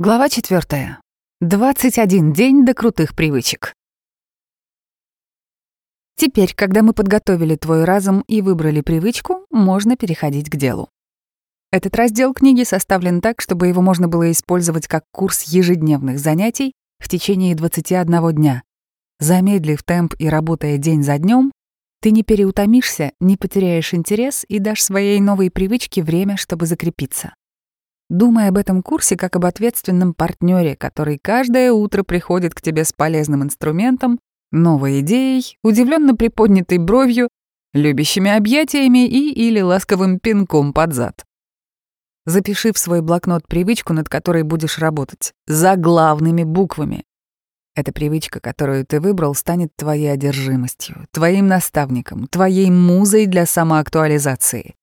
Глава 4. 21 день до крутых привычек. Теперь, когда мы подготовили твой разум и выбрали привычку, можно переходить к делу. Этот раздел книги составлен так, чтобы его можно было использовать как курс ежедневных занятий в течение 21 дня. Замедлив темп и работая день за днем, ты не переутомишься, не потеряешь интерес и дашь своей новой привычке время, чтобы закрепиться. Думай об этом курсе как об ответственном партнере, который каждое утро приходит к тебе с полезным инструментом, новой идеей, удивленно приподнятой бровью, любящими объятиями и или ласковым пинком под зад. Запиши в свой блокнот привычку, над которой будешь работать, за главными буквами. Эта привычка, которую ты выбрал, станет твоей одержимостью, твоим наставником, твоей музой для самоактуализации.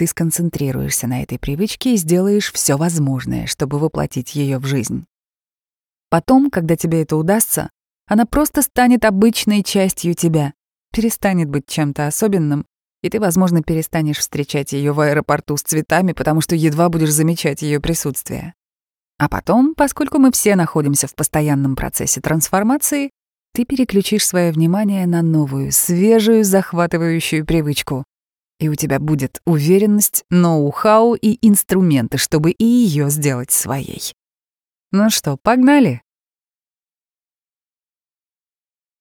Ты сконцентрируешься на этой привычке и сделаешь все возможное, чтобы воплотить ее в жизнь. Потом, когда тебе это удастся, она просто станет обычной частью тебя, перестанет быть чем-то особенным, и ты, возможно, перестанешь встречать ее в аэропорту с цветами, потому что едва будешь замечать ее присутствие. А потом, поскольку мы все находимся в постоянном процессе трансформации, ты переключишь свое внимание на новую, свежую, захватывающую привычку и у тебя будет уверенность, ноу-хау и инструменты, чтобы и ее сделать своей. Ну что, погнали?